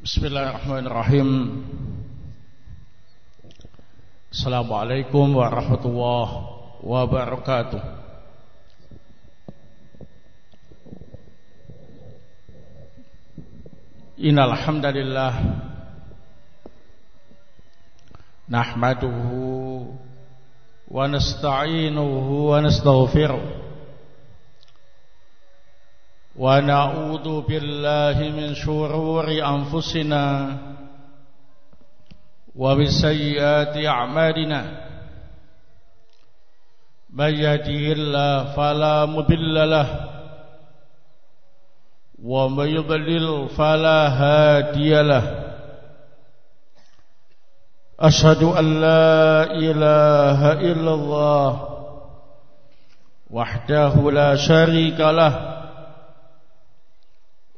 Bismillahirrahmanirrahim. Assalamualaikum warahmatullahi wabarakatuh. Innal hamdalillah nahmaduhu wa nasta'inuhu wa ونعوذ بالله من شرور أنفسنا وبسيئات أعمالنا. من يهده الله فلا مضل له ومن يضلل فلا هادي له. أشهد أن لا إله إلا الله وحده لا شريك له.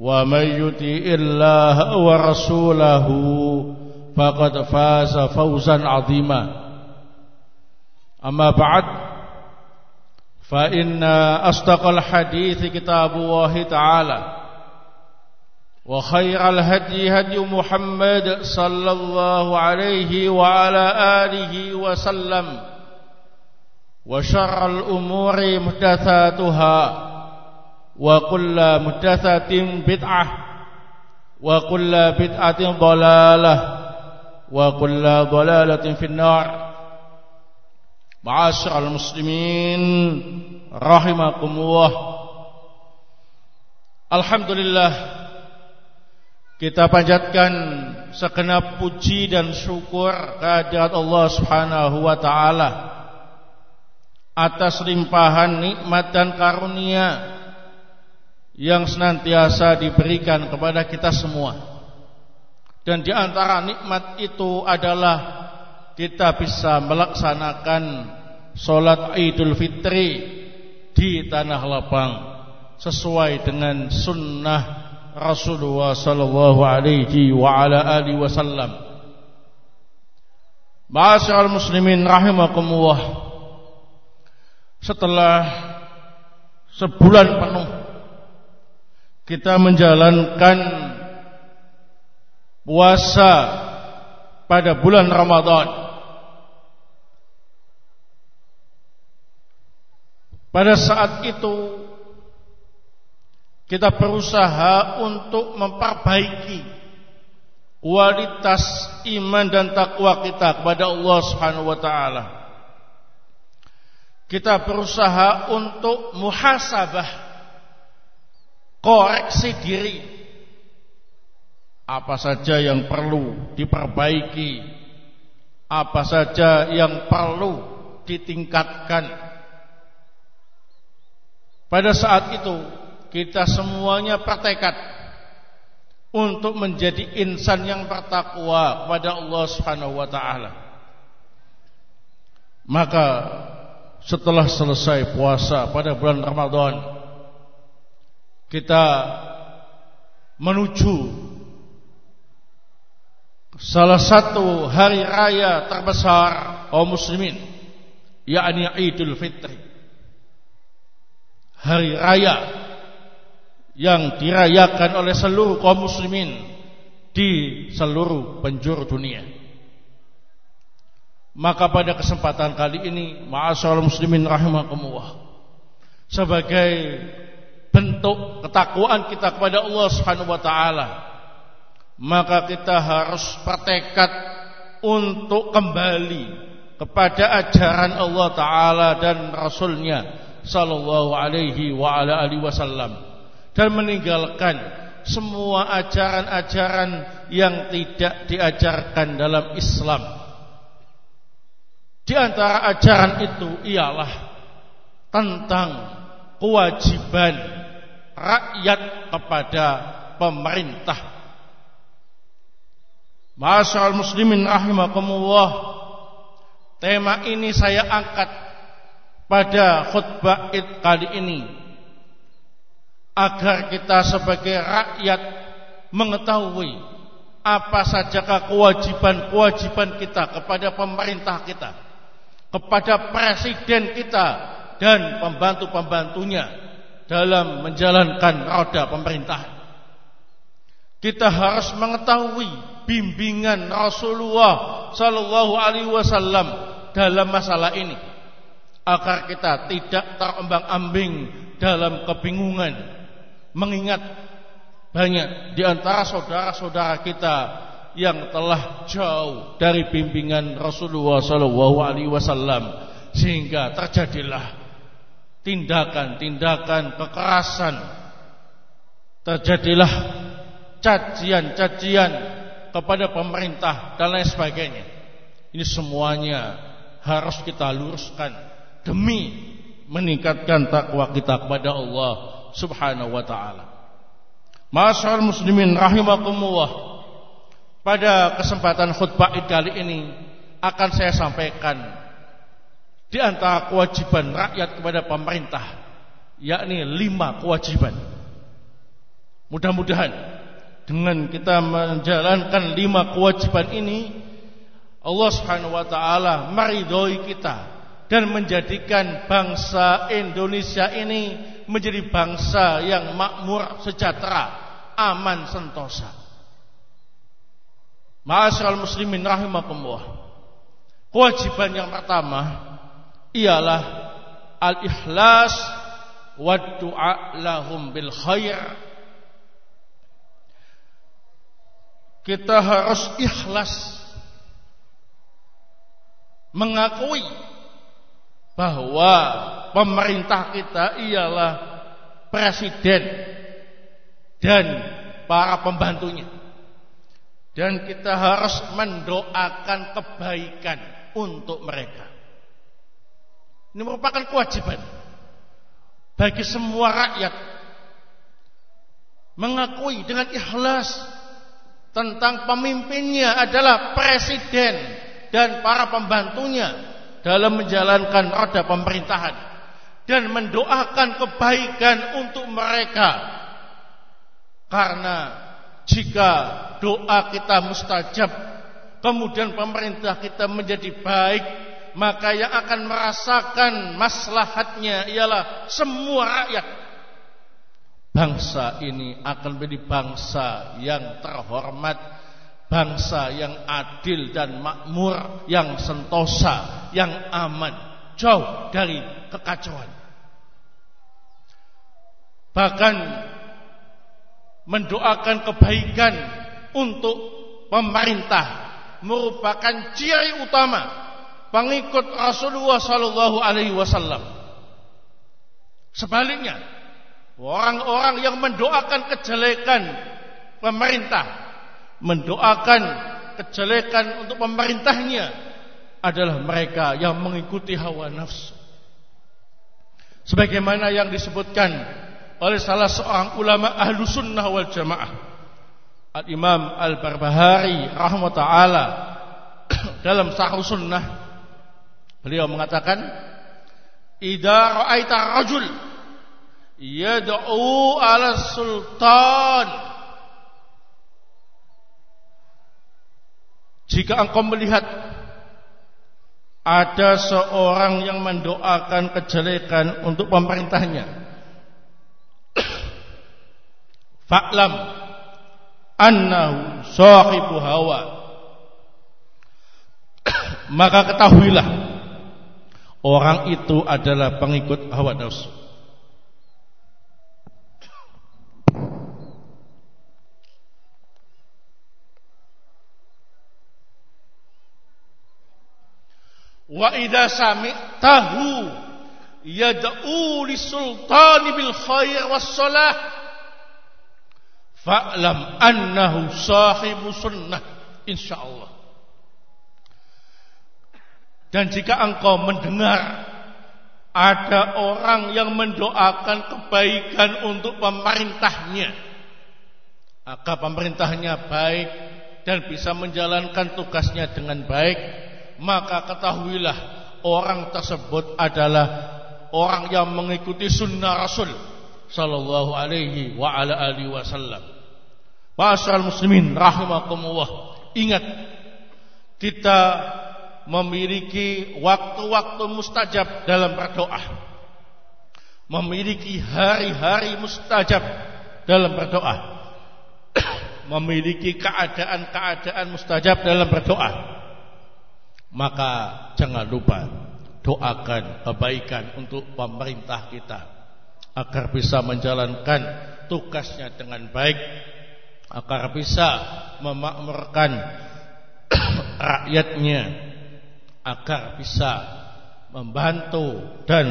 ومن يطع الله ورسوله فقد فاز فوزا عظيما. أما بعد فإن أصدق الحديث كتاب الله تعالى وخير الهدي هدي محمد صلى الله عليه وعلى آله وسلم وشر الأمور محدثاتها. وكل محدثة بدعة وكل بدعة ضلالة وكل ضلالة في النار معاشر المسلمين رحمكم الله Alhamdulillah kita panjatkan segenap puji dan syukur kehadirat Allah Subhanahu wa taala atas limpahan nikmat dan karunia yang senantiasa diberikan kepada kita semua. Dan di antara nikmat itu adalah kita bisa melaksanakan sholat Idul Fitri di tanah lapang sesuai dengan sunnah Rasulullah sallallahu alaihi wa ala alihi wasallam. Ma'asyiral muslimin rahimakumullah. Setelah sebulan penuh kita menjalankan puasa pada bulan Ramadan. Pada saat itu kita berusaha untuk memperbaiki kualitas iman dan takwa kita kepada Allah Subhanahu wa taala. Kita berusaha untuk muhasabah koreksi diri. Apa saja yang perlu diperbaiki? Apa saja yang perlu ditingkatkan? Pada saat itu kita semuanya bertekad untuk menjadi insan yang bertakwa kepada Allah Subhanahu wa taala. Maka setelah selesai puasa pada bulan Ramadan kita menuju salah satu hari raya terbesar kaum muslimin yakni Idul Fitri hari raya yang dirayakan oleh seluruh kaum muslimin di seluruh penjuru dunia. Maka pada kesempatan kali ini ma'asyarul muslimin rahimakumullah sebagai bentuk ketakwaan kita kepada Allah Subhanahu wa taala maka kita harus bertekad untuk kembali kepada ajaran Allah Ta'ala dan Rasulnya Sallallahu alaihi wa ala alihi wasallam Dan meninggalkan semua ajaran-ajaran yang tidak diajarkan dalam Islam. Di antara ajaran itu ialah tentang kewajiban rakyat kepada pemerintah Masyaallah muslimin rahimakumullah. Tema ini saya angkat pada khutbah Id kali ini agar kita sebagai rakyat mengetahui apa sajakah kewajiban-kewajiban kita kepada pemerintah kita, kepada presiden kita dan pembantu-pembantunya dalam menjalankan roda pemerintahan. Kita harus mengetahui bimbingan Rasulullah sallallahu alaihi wasallam dalam masalah ini agar kita tidak terombang-ambing dalam kebingungan mengingat banyak di antara saudara-saudara kita yang telah jauh dari bimbingan Rasulullah sallallahu alaihi wasallam sehingga terjadilah tindakan-tindakan kekerasan terjadilah cacian-cacian kepada pemerintah dan lain sebagainya. Ini semuanya harus kita luruskan demi meningkatkan takwa kita kepada Allah Subhanahu wa taala. Masyaallah muslimin rahimakumullah. Pada kesempatan khutbah kali ini akan saya sampaikan di antara kewajiban rakyat kepada pemerintah yakni lima kewajiban. Mudah-mudahan dengan kita menjalankan lima kewajiban ini Allah Subhanahu wa taala meridhoi kita dan menjadikan bangsa Indonesia ini menjadi bangsa yang makmur, sejahtera, aman, sentosa. Ma'asyiral muslimin rahimakumullah. Kewajiban yang pertama ialah al-ikhlas wa du'a lahum bil khair. Kita harus ikhlas mengakui bahwa pemerintah kita ialah presiden dan para pembantunya. Dan kita harus mendoakan kebaikan untuk mereka ini merupakan kewajiban bagi semua rakyat mengakui dengan ikhlas tentang pemimpinnya adalah presiden dan para pembantunya dalam menjalankan roda pemerintahan dan mendoakan kebaikan untuk mereka. Karena jika doa kita mustajab kemudian pemerintah kita menjadi baik maka yang akan merasakan maslahatnya ialah semua rakyat bangsa ini akan menjadi bangsa yang terhormat, bangsa yang adil dan makmur, yang sentosa, yang aman, jauh dari kekacauan. Bahkan mendoakan kebaikan untuk pemerintah merupakan ciri utama pengikut Rasulullah sallallahu alaihi wasallam. Sebaliknya, Orang-orang yang mendoakan kejelekan pemerintah, mendoakan kejelekan untuk pemerintahnya adalah mereka yang mengikuti hawa nafsu. Sebagaimana yang disebutkan oleh salah seorang ulama ahlu sunnah wal jamaah. Al-Imam Al-Barbahari rahmatullah dalam sahur sunnah beliau mengatakan Ida ra'aita rajul yad'u ala sultan. Jika engkau melihat ada seorang yang mendoakan kejelekan untuk pemerintahnya fa'lam annahu sahibu hawa. Maka ketahuilah Orang itu adalah pengikut hawa nafsu. Wa idza sami'tahu yad'u li sultani bil khair was salah fa'lam annahu sahibu sunnah insyaallah dan jika engkau mendengar ada orang yang mendoakan kebaikan untuk pemerintahnya, maka pemerintahnya baik dan bisa menjalankan tugasnya dengan baik, maka ketahuilah orang tersebut adalah orang yang mengikuti sunnah Rasul sallallahu alaihi wa ala alihi wasallam. Masyaallah muslimin rahimakumullah. Ingat kita memiliki waktu-waktu mustajab dalam berdoa. Memiliki hari-hari mustajab dalam berdoa. memiliki keadaan-keadaan mustajab dalam berdoa. Maka jangan lupa doakan kebaikan untuk pemerintah kita agar bisa menjalankan tugasnya dengan baik, agar bisa memakmurkan rakyatnya agar bisa membantu dan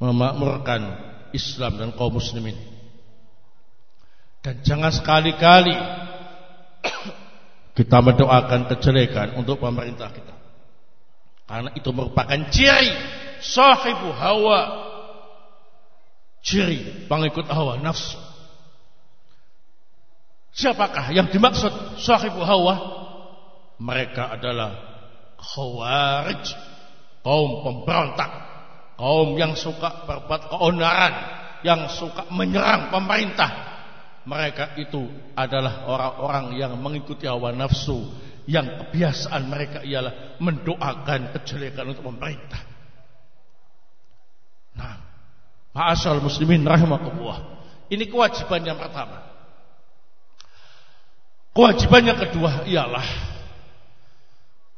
memakmurkan Islam dan kaum muslimin. Dan jangan sekali-kali kita mendoakan kejelekan untuk pemerintah kita. Karena itu merupakan ciri sahibu hawa. Ciri pengikut hawa nafsu. Siapakah yang dimaksud sahibu hawa? Mereka adalah khawarij kaum pemberontak kaum yang suka berbuat keonaran yang suka menyerang pemerintah. Mereka itu adalah orang-orang yang mengikuti hawa nafsu yang kebiasaan mereka ialah mendoakan kejelekan untuk pemerintah. Nah ma'asal muslimin rahimakumullah. Ini kewajiban yang pertama. Kewajiban yang kedua ialah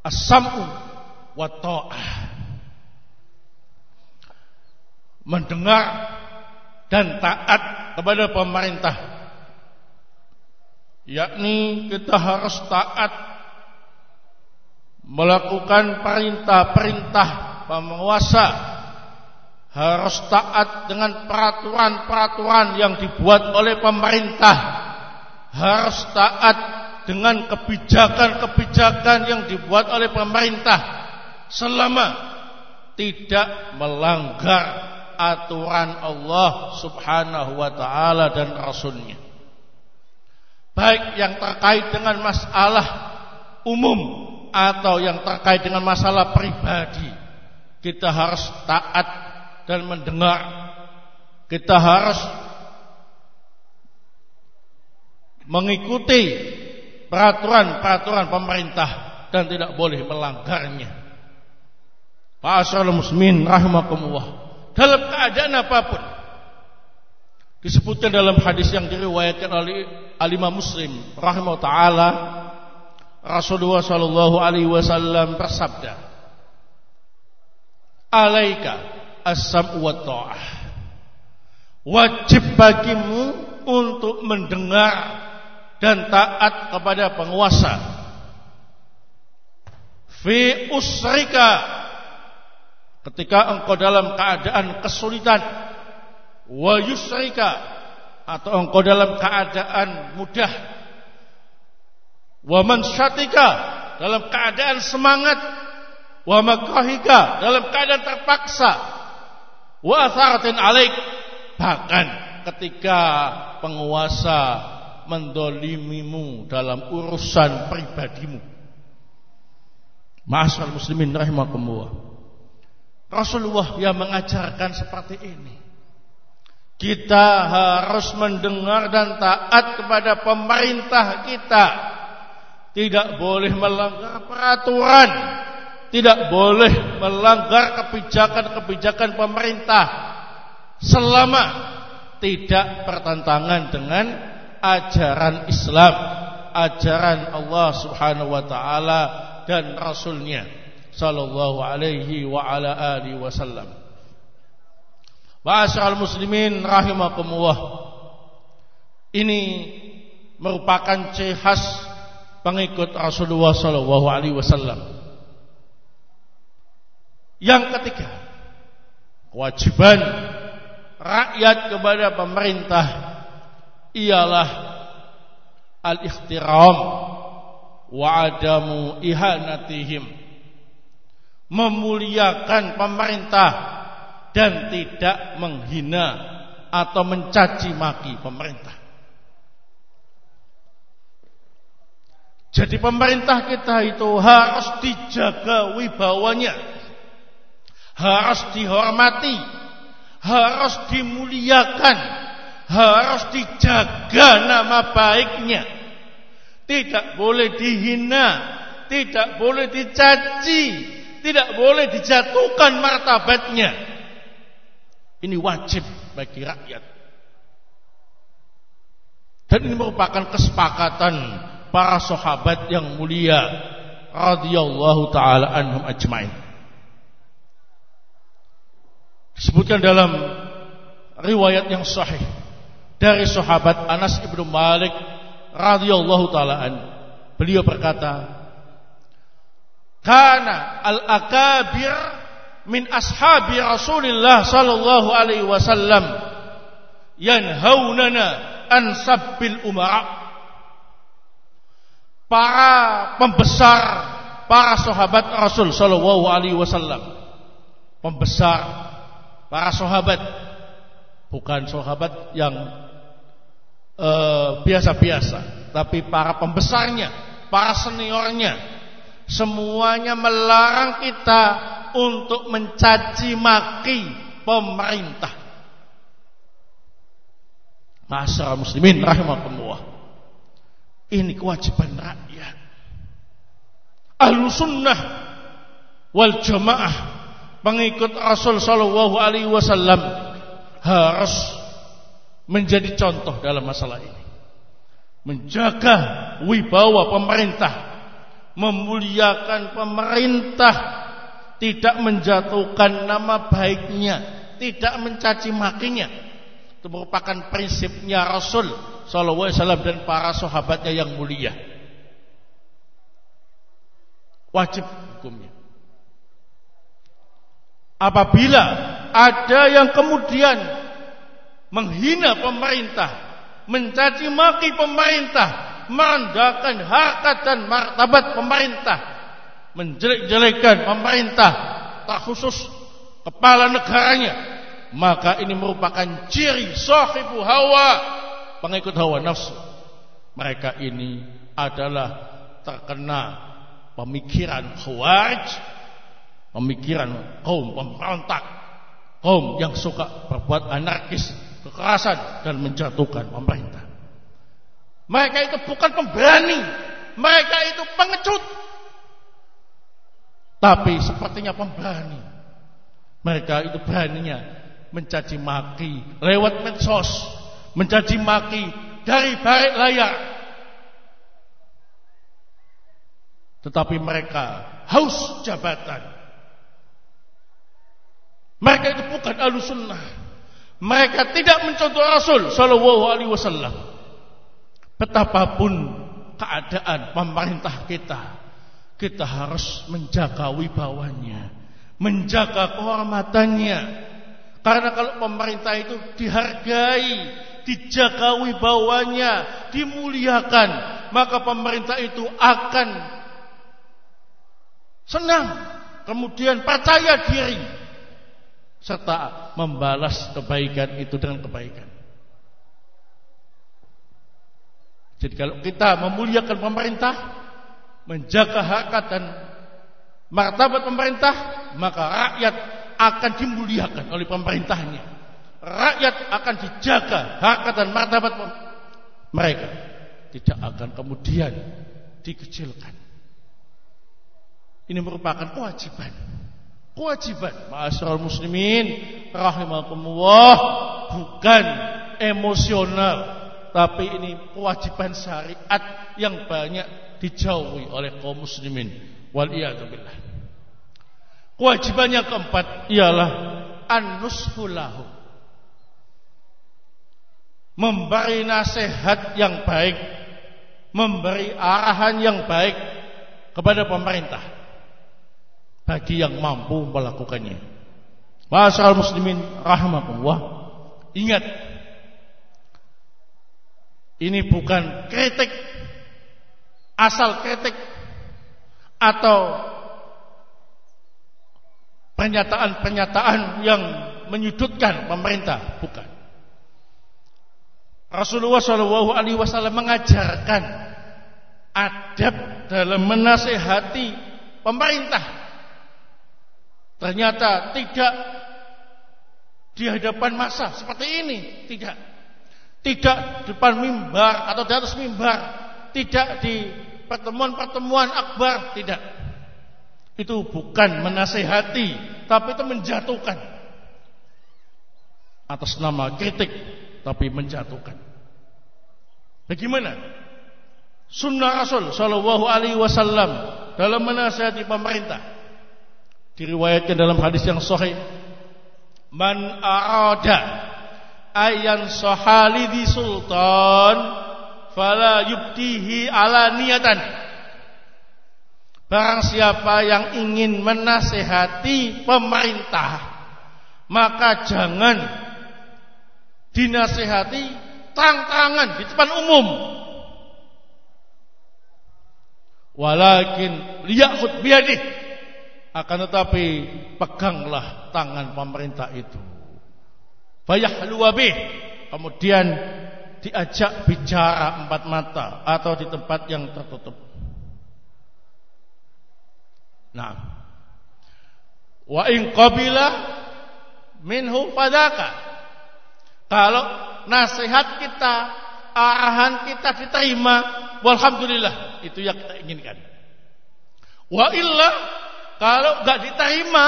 as-sam'u wa ta'ah. Mendengar dan taat kepada pemerintah. Yakni kita harus taat melakukan perintah-perintah penguasa harus taat dengan peraturan-peraturan yang dibuat oleh pemerintah harus taat dengan kebijakan-kebijakan yang dibuat oleh pemerintah selama tidak melanggar aturan Allah Subhanahu wa taala dan rasulnya. Baik yang terkait dengan masalah umum atau yang terkait dengan masalah pribadi. Kita harus taat dan mendengar. Kita harus mengikuti peraturan-peraturan pemerintah dan tidak boleh melanggarnya. Ma'asyarul muslimin rahimakumullah. Dalam keadaan apa pun. Disebutkan dalam hadis yang diriwayatkan oleh alimah muslim rahimahullah ta'ala. Rasulullah sallallahu alaihi wasallam bersabda. Alaika as-sam'u wa ta'ah. Wajib bagimu untuk mendengar dan taat kepada penguasa. Fi usrika ketika engkau dalam keadaan kesulitan wa yusrika atau engkau dalam keadaan mudah wa mansyatika dalam keadaan semangat wa makrahika dalam keadaan terpaksa wa atharatin alaik bahkan ketika penguasa mendolimimu dalam urusan pribadimu. Masyaallah muslimin rahimakumullah. Rasulullah yang mengajarkan seperti ini. Kita harus mendengar dan taat kepada pemerintah kita. Tidak boleh melanggar peraturan. Tidak boleh melanggar kebijakan-kebijakan pemerintah. Selama tidak bertentangan dengan ajaran Islam, ajaran Allah Subhanahu wa taala dan rasulnya sallallahu alaihi wa ala alihi wasallam. Ma'asyiral muslimin rahimakumullah. Ini merupakan ciri khas pengikut Rasulullah sallallahu alaihi wasallam. Yang ketiga, kewajiban rakyat kepada pemerintah ialah al-ikhtiram wa adamu ihanatihim. Memuliakan pemerintah dan tidak menghina atau mencaci maki pemerintah. Jadi pemerintah kita itu harus dijaga wibawanya, harus dihormati, harus dimuliakan, harus dijaga nama baiknya. Tidak boleh dihina, tidak boleh dicaci, tidak boleh dijatuhkan martabatnya. Ini wajib bagi rakyat. Dan ini merupakan kesepakatan para sahabat yang mulia radhiyallahu taala anhum ajmain. Disebutkan dalam riwayat yang sahih dari sahabat Anas ibnu Malik radhiyallahu taalaan beliau berkata kana al akabir min ashabi Rasulillah sallallahu alaihi wasallam yanhaunana an sabbil umara. Para pembesar para sahabat Rasul sallallahu alaihi wasallam pembesar para sahabat bukan sahabat yang biasa-biasa, tapi para pembesarnya, para seniornya, semuanya melarang kita untuk mencaci maki pemerintah. Masyarakat muslimin rahimahumullah. Ini kewajiban rakyat. Ahlu sunnah wal jamaah pengikut Rasul sallallahu alaihi wasallam harus menjadi contoh dalam masalah ini. Menjaga wibawa pemerintah, memuliakan pemerintah, tidak menjatuhkan nama baiknya, tidak mencaci makinya. Itu merupakan prinsipnya Rasul sallallahu alaihi wasallam dan para sahabatnya yang mulia. Wajib hukumnya. Apabila ada yang kemudian menghina pemerintah, mencaci maki pemerintah, merendahkan harkat dan martabat pemerintah, menjelek-jelekan pemerintah, tak khusus kepala negaranya, maka ini merupakan ciri sahibu hawa, pengikut hawa nafsu. Mereka ini adalah terkena pemikiran khawarij, pemikiran kaum pemberontak, kaum yang suka berbuat anarkis, kekerasan dan menjatuhkan pemerintah. Mereka itu bukan pemberani, mereka itu pengecut. Tapi sepertinya pemberani. Mereka itu beraninya mencaci maki lewat medsos, mencaci maki dari balik layar. Tetapi mereka haus jabatan. Mereka itu bukan alusunnah. Mereka tidak mencontoh Rasul Shallallahu Alaihi Wasallam. Betapapun keadaan pemerintah kita, kita harus menjaga wibawanya, menjaga kehormatannya. Karena kalau pemerintah itu dihargai, dijaga wibawanya, dimuliakan, maka pemerintah itu akan senang, kemudian percaya diri, serta membalas kebaikan itu dengan kebaikan. Jadi kalau kita memuliakan pemerintah, menjaga harkat dan martabat pemerintah, maka rakyat akan dimuliakan oleh pemerintahnya. Rakyat akan dijaga harkat dan martabat mereka. Tidak akan kemudian dikecilkan. Ini merupakan kewajiban kewajiban. Masyarakat muslimin rahimakumullah bukan emosional tapi ini kewajiban syariat yang banyak dijauhi oleh kaum muslimin. Wal billah. Kewajiban yang keempat ialah an-nushulahu memberi nasihat yang baik memberi arahan yang baik kepada pemerintah bagi yang mampu melakukannya. Masyaallah muslimin rahimakumullah. Ingat ini bukan kritik asal kritik atau pernyataan-pernyataan yang menyudutkan pemerintah, bukan. Rasulullah Shallallahu Alaihi Wasallam mengajarkan adab dalam menasehati pemerintah. Ternyata tidak di hadapan masa seperti ini, tidak. Tidak di depan mimbar atau di atas mimbar, tidak di pertemuan-pertemuan akbar, tidak. Itu bukan menasehati, tapi itu menjatuhkan. Atas nama kritik, tapi menjatuhkan. Bagaimana? Sunnah Rasul Shallallahu Alaihi Wasallam dalam menasihati pemerintah diriwayatkan dalam hadis yang sahih. Man arada ayan sahali di sultan fala yubtihi ala niatan Barang siapa yang ingin menasehati pemerintah maka jangan dinasehati tang-tangan di depan umum. Walakin liya'khud biadih akan tetapi peganglah tangan pemerintah itu bayahlu bih kemudian diajak bicara empat mata atau di tempat yang tertutup. Nah, wa in qabila minhu fadaka. Kalau nasihat kita, arahan kita diterima, walhamdulillah, itu yang kita inginkan. Wa illa kalau enggak diterima,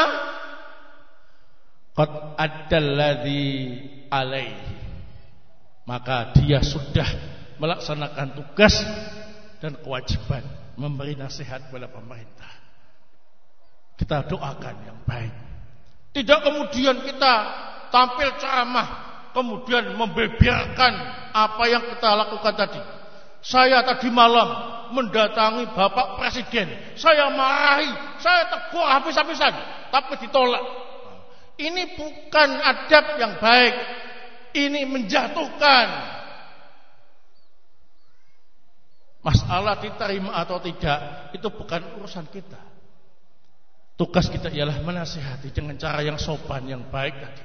qad addalladzi alaihi maka dia sudah melaksanakan tugas dan kewajiban memberi nasihat kepada pemerintah. Kita doakan yang baik. Tidak kemudian kita tampil ceramah, kemudian membeberkan apa yang kita lakukan tadi. Saya tadi malam mendatangi Bapak Presiden. Saya marahi, saya tegur habis-habisan, tapi ditolak. Ini bukan adab yang baik ini menjatuhkan. Masalah diterima atau tidak itu bukan urusan kita. Tugas kita ialah menasihati dengan cara yang sopan, yang baik tadi.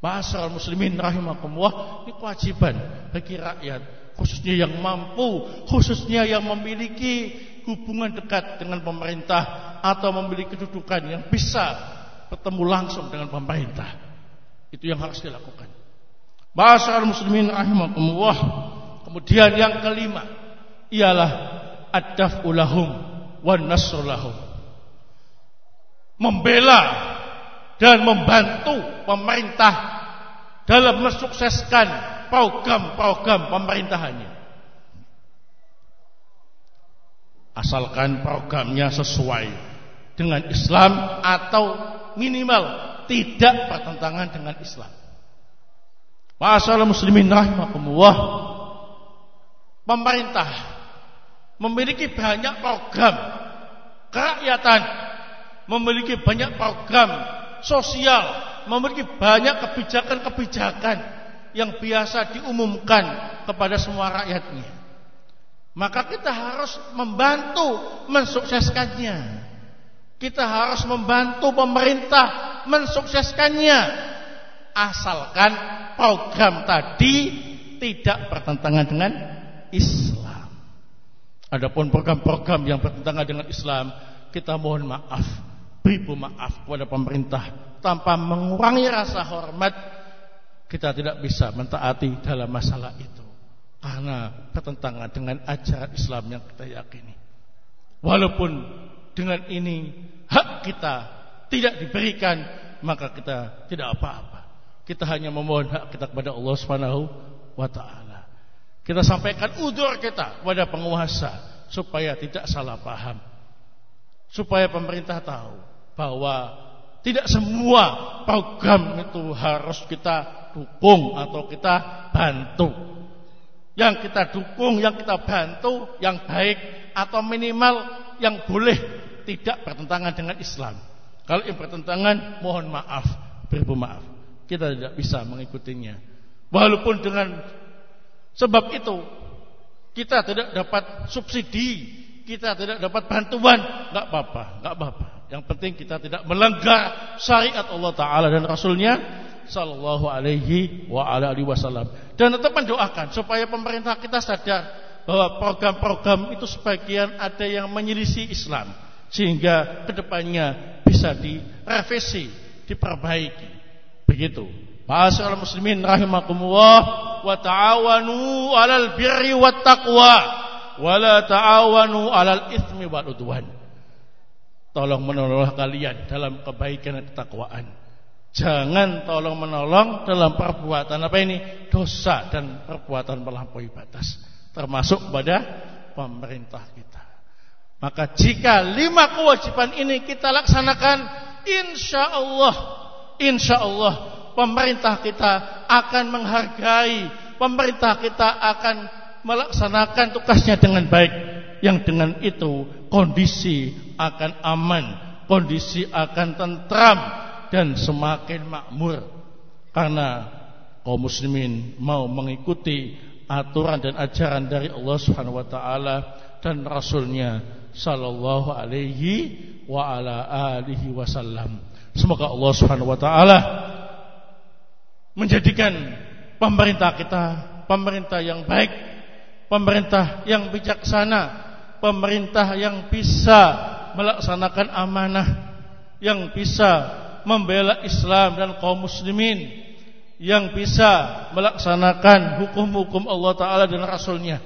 Masalah muslimin rahimakumullah ini kewajiban bagi rakyat, khususnya yang mampu, khususnya yang memiliki hubungan dekat dengan pemerintah atau memiliki kedudukan yang bisa bertemu langsung dengan pemerintah. Itu yang harus dilakukan. Masyarakat muslimin rahimakumullah. Kemudian yang kelima ialah ad-daf'u lahum wan nasru lahum. Membela dan membantu pemerintah dalam mensukseskan program-program pemerintahannya. Asalkan programnya sesuai dengan Islam atau minimal tidak bertentangan dengan Islam. Masalah muslimin rahimakumullah. Pemerintah memiliki banyak program kerakyatan, memiliki banyak program sosial, memiliki banyak kebijakan-kebijakan yang biasa diumumkan kepada semua rakyatnya. Maka kita harus membantu mensukseskannya. Kita harus membantu pemerintah mensukseskannya. Asalkan program tadi tidak bertentangan dengan Islam. Adapun program-program yang bertentangan dengan Islam, kita mohon maaf, beribu maaf kepada pemerintah tanpa mengurangi rasa hormat. Kita tidak bisa mentaati dalam masalah itu karena bertentangan dengan ajaran Islam yang kita yakini. Walaupun dengan ini hak kita tidak diberikan, maka kita tidak apa-apa. Kita hanya memohon hak kita kepada Allah Subhanahu wa taala. Kita sampaikan udur kita kepada penguasa supaya tidak salah paham. Supaya pemerintah tahu bahwa tidak semua program itu harus kita dukung atau kita bantu. Yang kita dukung, yang kita bantu, yang baik atau minimal yang boleh tidak bertentangan dengan Islam. Kalau yang bertentangan, mohon maaf, beribu maaf. Kita tidak bisa mengikutinya. Walaupun dengan sebab itu kita tidak dapat subsidi, kita tidak dapat bantuan, nggak apa-apa, nggak apa-apa. Yang penting kita tidak melanggar syariat Allah Taala dan Rasulnya Sallallahu Alaihi wa alihi Wasallam. Dan tetap mendoakan supaya pemerintah kita sadar bahwa program-program itu sebagian ada yang menyelisih Islam sehingga ke depannya bisa direvisi, diperbaiki. Begitu. Ma'asyiral muslimin rahimakumullah wa ta'awanu 'alal birri wat taqwa wa la ta'awanu 'alal itsmi wal udwan. Tolong menolong kalian dalam kebaikan dan ketakwaan. Jangan tolong menolong dalam perbuatan apa ini? Dosa dan perbuatan melampaui batas. Termasuk pada pemerintah kita. Maka jika lima kewajiban ini kita laksanakan, insya Allah, insya Allah pemerintah kita akan menghargai, pemerintah kita akan melaksanakan tugasnya dengan baik. Yang dengan itu kondisi akan aman, kondisi akan tentram dan semakin makmur karena kaum muslimin mau mengikuti aturan dan ajaran dari Allah Subhanahu wa taala dan rasulnya sallallahu alaihi wa ala alihi wasallam. Semoga Allah Subhanahu wa taala menjadikan pemerintah kita pemerintah yang baik, pemerintah yang bijaksana, pemerintah yang bisa melaksanakan amanah, yang bisa membela Islam dan kaum muslimin, yang bisa melaksanakan hukum-hukum Allah taala dan rasulnya.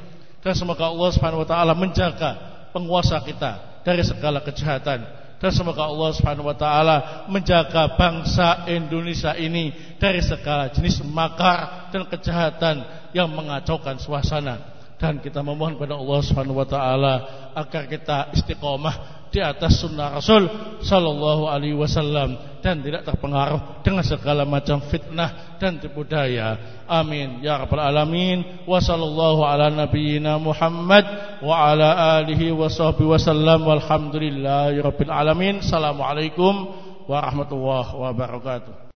Dan semoga Allah Subhanahu wa taala menjaga penguasa kita dari segala kejahatan dan semoga Allah Subhanahu wa taala menjaga bangsa Indonesia ini dari segala jenis makar dan kejahatan yang mengacaukan suasana. Dan kita memohon kepada Allah Subhanahu wa taala agar kita istiqomah di atas sunnah Rasul Sallallahu Alaihi Wasallam dan tidak terpengaruh dengan segala macam fitnah dan tipu daya. Amin ya rabbal alamin. Wa sallallahu ala nabiyyina Muhammad wa ala alihi wa sahbihi wasallam walhamdulillahi alamin. Assalamualaikum warahmatullahi wabarakatuh.